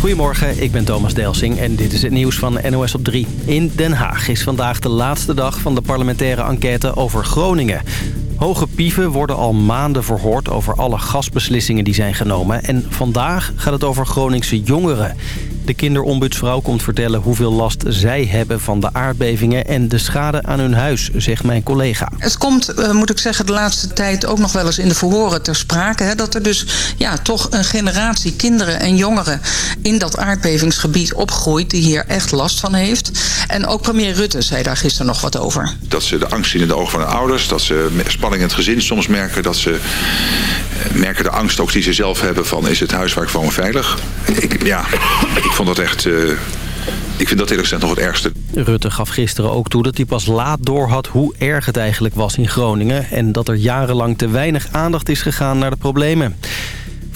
Goedemorgen, ik ben Thomas Delsing en dit is het nieuws van NOS op 3. In Den Haag is vandaag de laatste dag van de parlementaire enquête over Groningen. Hoge pieven worden al maanden verhoord over alle gasbeslissingen die zijn genomen. En vandaag gaat het over Groningse jongeren. De kinderombudsvrouw komt vertellen hoeveel last zij hebben van de aardbevingen... en de schade aan hun huis, zegt mijn collega. Het komt, uh, moet ik zeggen, de laatste tijd ook nog wel eens in de verhoren ter sprake... Hè, dat er dus ja, toch een generatie kinderen en jongeren in dat aardbevingsgebied opgroeit... die hier echt last van heeft. En ook premier Rutte zei daar gisteren nog wat over. Dat ze de angst zien in de ogen van hun ouders, dat ze spanning in het gezin soms merken... dat ze merken de angst ook die ze zelf hebben van is het huis waar ik woon veilig. Ik, ja, ik vond dat echt... Uh, ik vind dat eerlijk gezegd nog het ergste. Rutte gaf gisteren ook toe dat hij pas laat doorhad hoe erg het eigenlijk was in Groningen... en dat er jarenlang te weinig aandacht is gegaan naar de problemen.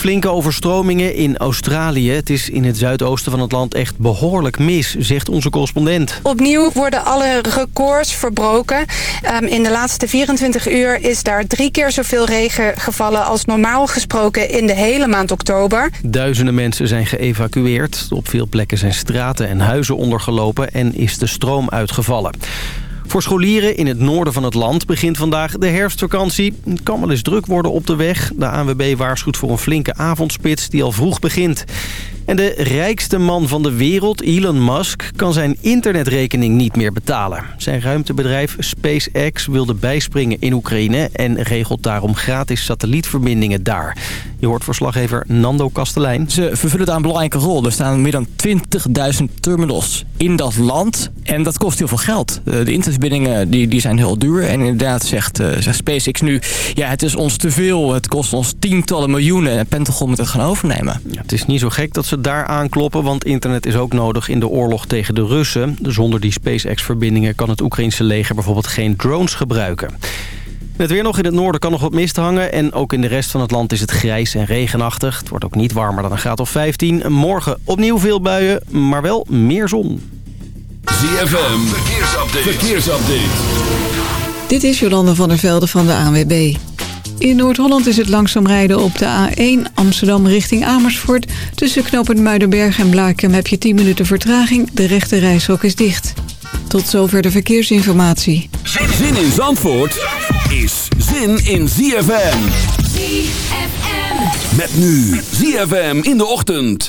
Flinke overstromingen in Australië. Het is in het zuidoosten van het land echt behoorlijk mis, zegt onze correspondent. Opnieuw worden alle records verbroken. Um, in de laatste 24 uur is daar drie keer zoveel regen gevallen... als normaal gesproken in de hele maand oktober. Duizenden mensen zijn geëvacueerd. Op veel plekken zijn straten en huizen ondergelopen en is de stroom uitgevallen. Voor scholieren in het noorden van het land begint vandaag de herfstvakantie. Het kan wel eens druk worden op de weg. De ANWB waarschuwt voor een flinke avondspits die al vroeg begint. En de rijkste man van de wereld, Elon Musk, kan zijn internetrekening niet meer betalen. Zijn ruimtebedrijf SpaceX wilde bijspringen in Oekraïne en regelt daarom gratis satellietverbindingen daar. Je hoort verslaggever Nando Kastelein. Ze vervullen daar een belangrijke rol. Er staan meer dan 20.000 terminals in dat land en dat kost heel veel geld. Eh, de internetverbindingen die, die zijn heel duur en inderdaad zegt, uh, zegt SpaceX nu... ja, het is ons te veel, het kost ons tientallen miljoenen en Pentagon moet het gaan overnemen. Ja, het is niet zo gek dat ze daar aankloppen, want internet is ook nodig in de oorlog tegen de Russen. Zonder die SpaceX-verbindingen kan het Oekraïnse leger bijvoorbeeld geen drones gebruiken. Het weer nog in het noorden kan nog wat mist hangen. En ook in de rest van het land is het grijs en regenachtig. Het wordt ook niet warmer dan een graad of 15. Morgen opnieuw veel buien, maar wel meer zon. ZFM, verkeersupdate. verkeersupdate. Dit is Jolande van der Velde van de ANWB. In Noord-Holland is het langzaam rijden op de A1 Amsterdam richting Amersfoort. Tussen knooppunt Muidenberg en Blaakem heb je 10 minuten vertraging. De rechte reishok is dicht. Tot zover de verkeersinformatie. Zin in Zandvoort is zin in ZFM. ZFM. Met nu ZFM in de ochtend.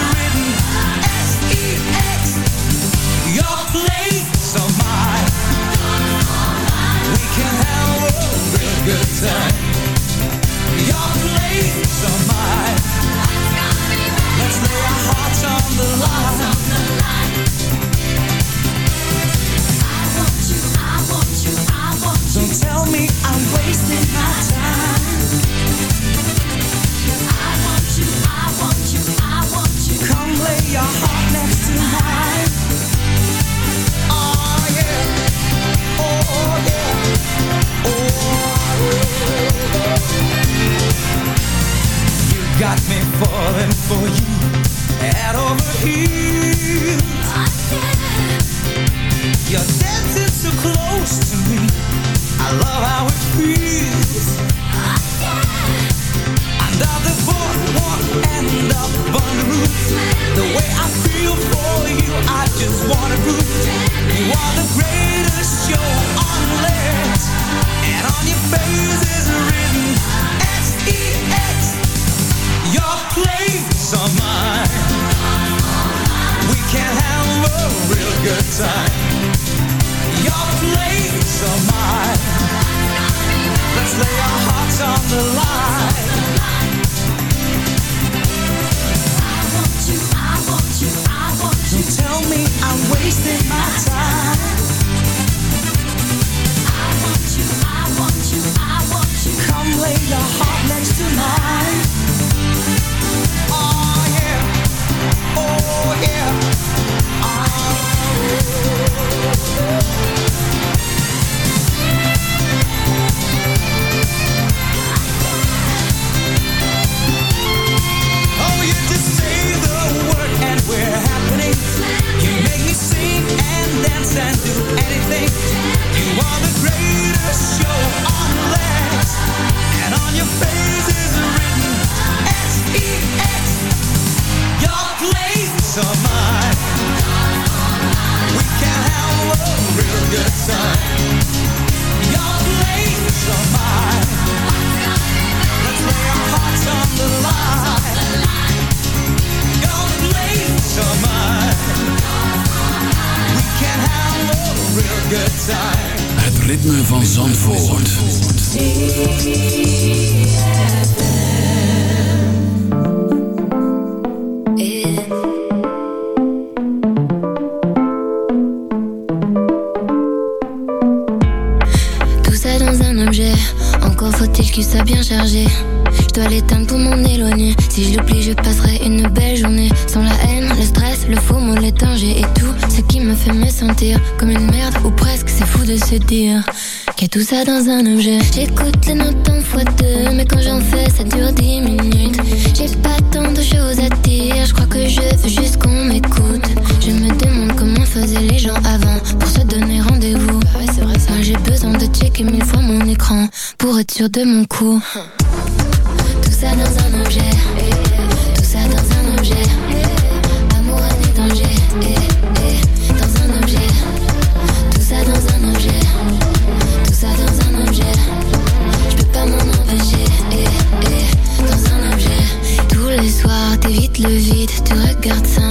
tell me I'm wasting my time. Got me falling for you, head over heels. You're dancing so close to me. I love how it feels. Under the boardwalk faut-il qu'il soit bien chargé. Je dois l'éteindre pour m'en éloigner. Si je l'oublie, je passerai une belle journée. Sans la haine, le stress, le faux mot, les dangers et tout ce qui me fait me sentir comme une merde ou presque. C'est fou de se dire qu'il tout ça dans un objet. J'écoute les notes en fois deux, mais quand j'en fais, ça dure dix minutes. J'ai pas tant de choses à dire, je crois que je veux juste qu'on m'écoute. Je me demande comment faisaient les gens avant pour se donner rendez-vous. J'ai besoin de checker mille fois mon écran pour être sûr de mon coup. Tout ça dans un objet, tout ça dans un objet. Amour, et danger, dans un objet. Tout ça dans un objet, tout ça dans un objet. Je peux pas m'en empêcher, dans un objet. Tous les soirs, t'évites le vide, tu regardes 5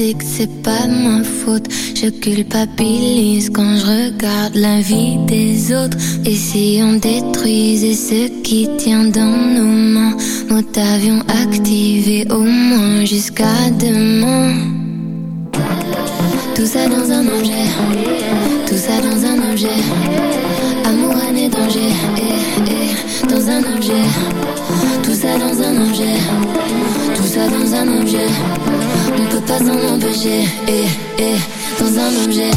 sais que c'est pas ma faute. Je culpabilise quand je regarde la vie des autres. Et si on détruisait ce qui tient dans nos mains, Nous avion activé au moins jusqu'à demain. Tout ça dans un objet, tout ça dans un un objet, tout ça dans un objet, tout ça dans un objet. On peut pas s'en empêcher, et, dans un objet.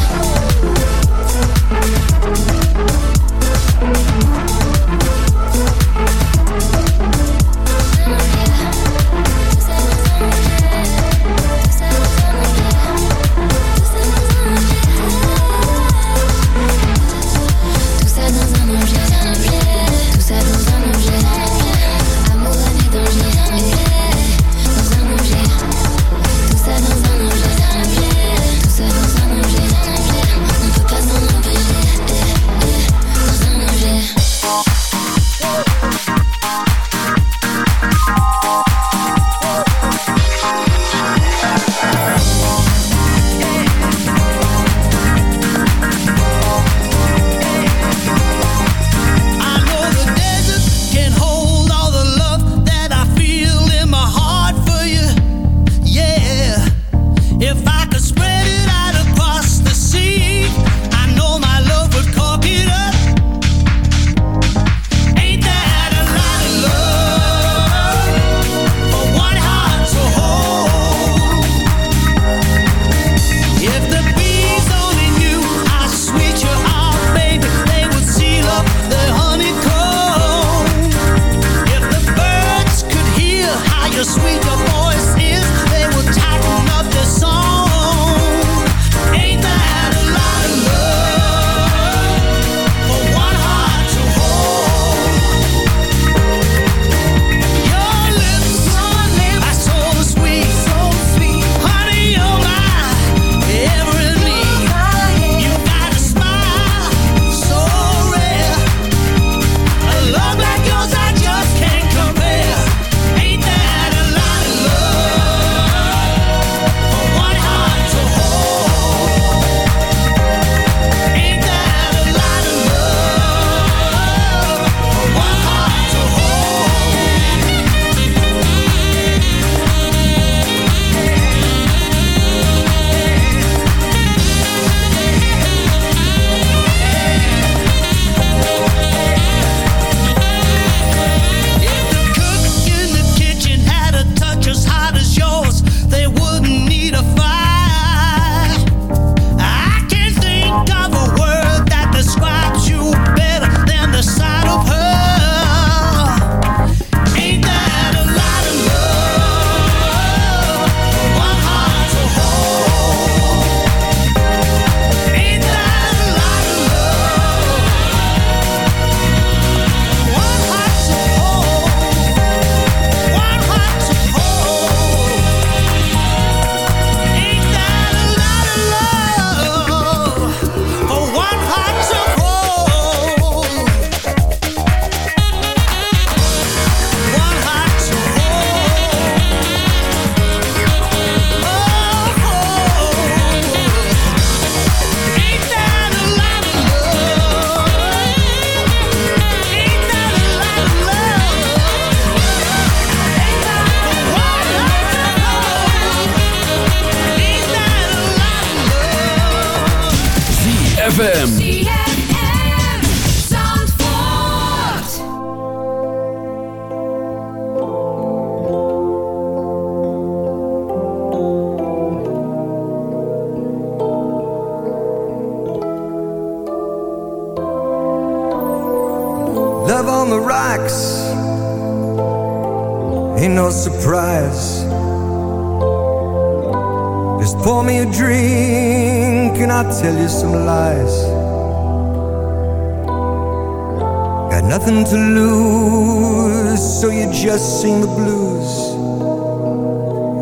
nothing to lose, so you just sing the blues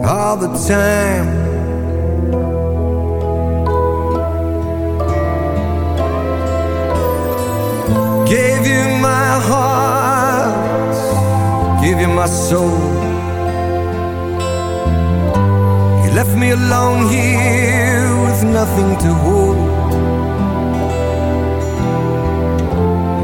all the time. Gave you my heart, give you my soul. You left me alone here with nothing to hold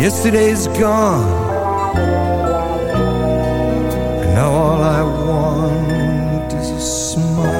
Yesterday's gone. And now all I want is a smile.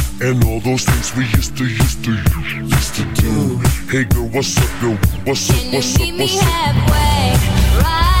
And all those things we used to, used to, used to do. Hey girl, what's up, yo? What's up, what's up, meet me what's up? halfway? Right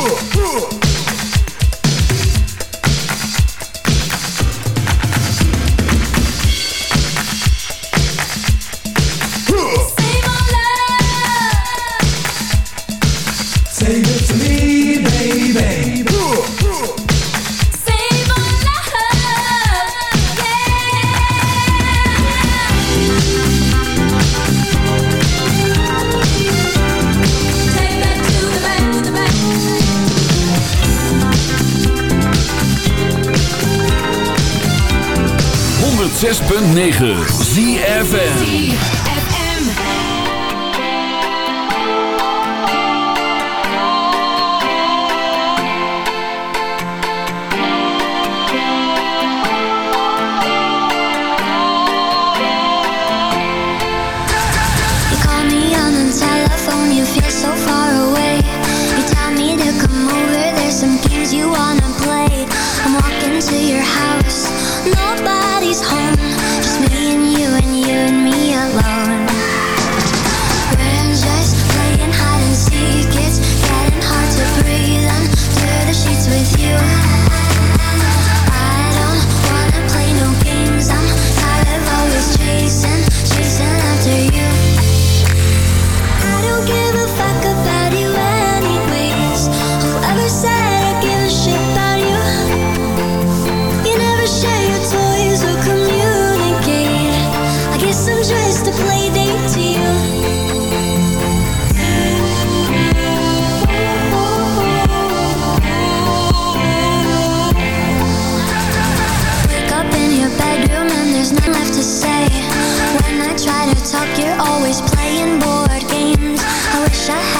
Ooh, ooh. 9. up, you're always playing board games. I wish I had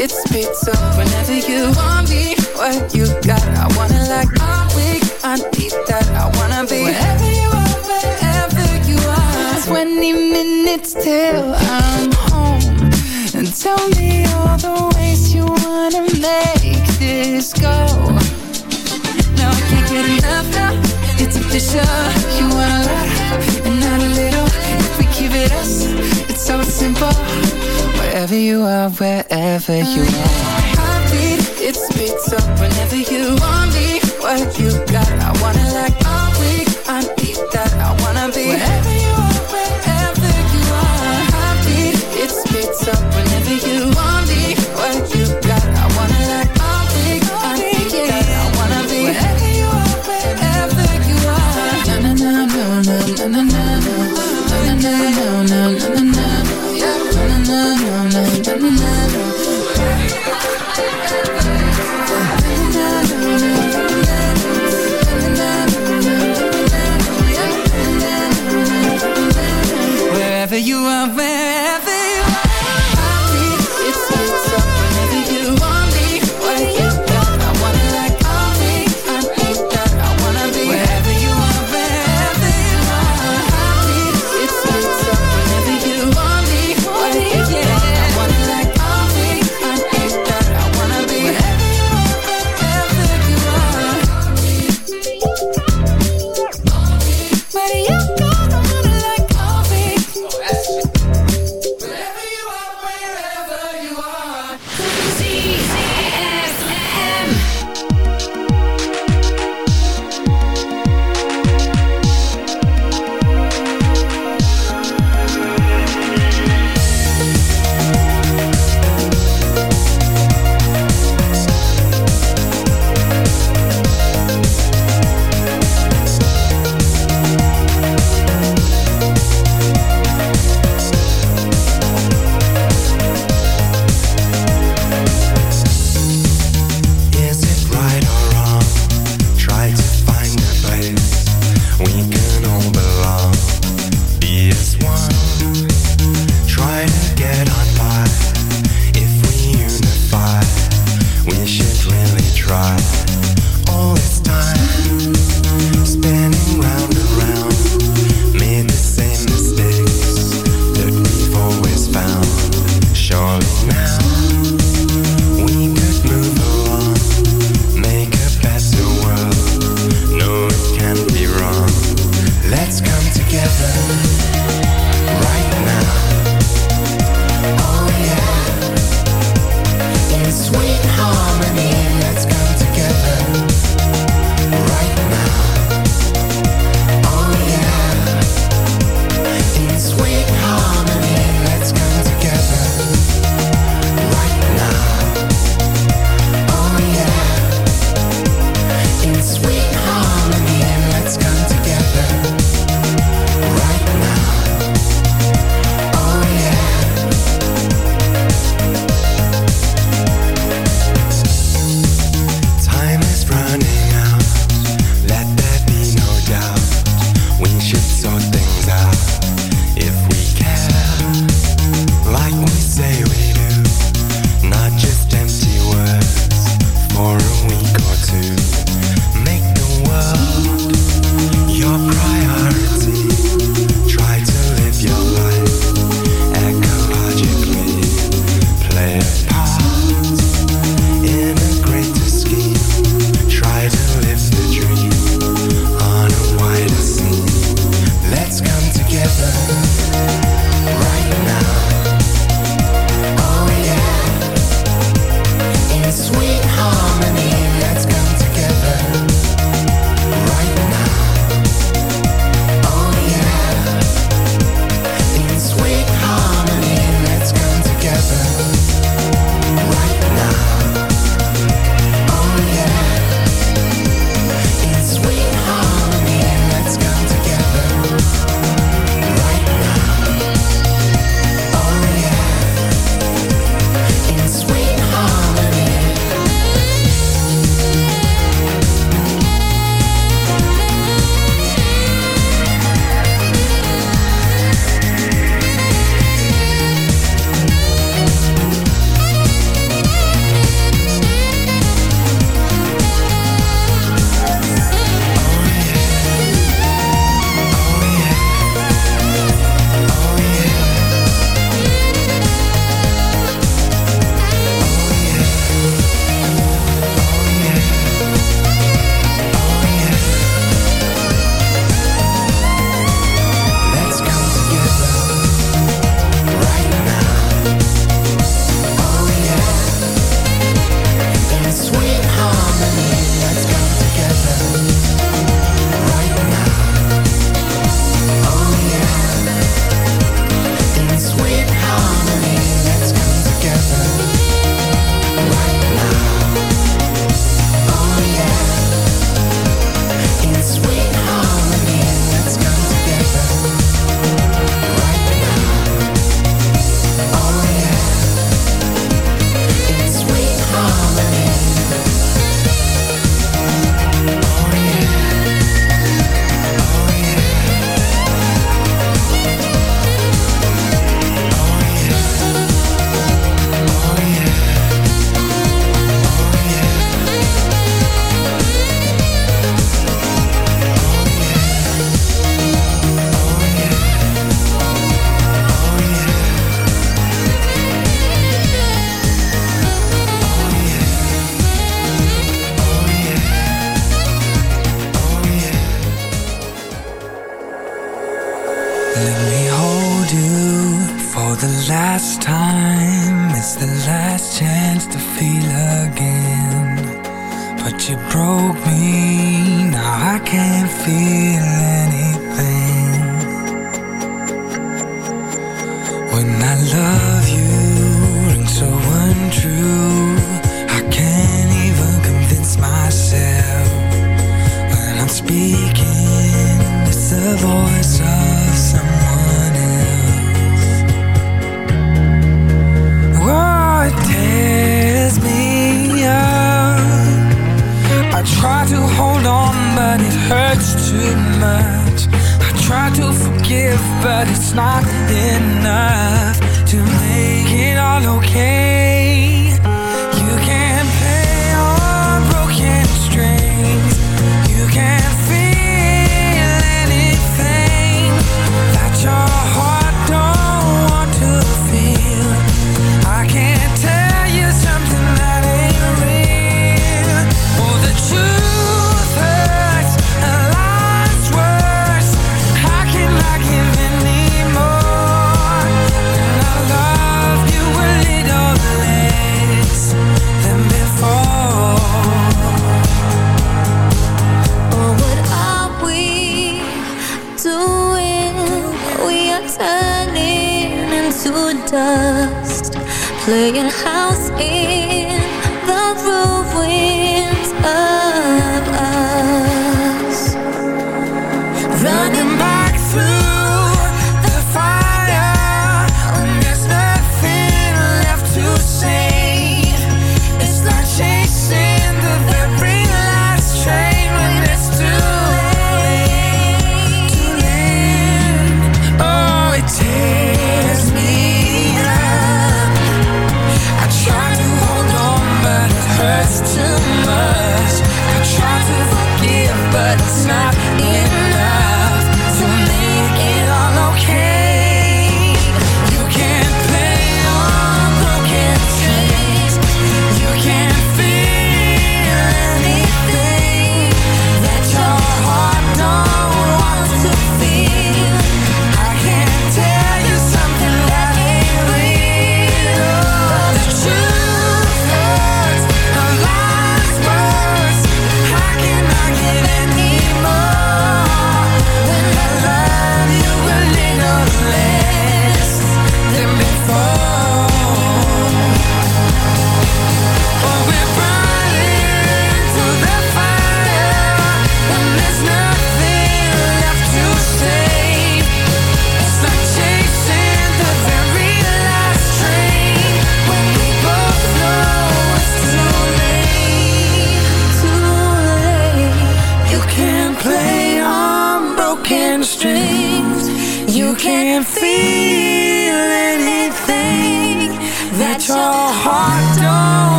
Heartbeat, it speeds whenever you want me. What you got, I wanna like. I'm weak, I need that. I wanna be wherever you are, wherever you are. 20 minutes till I'm home. And tell me all the ways you wanna make this go. Now I can't get enough now. It's official. You want a lot and not a little. If it us, it's so simple. Wherever you are, wherever you are. Heartbeat, it speeds up whenever you want me. What you got, I wanna like. I'm weak, I need that. I wanna be wherever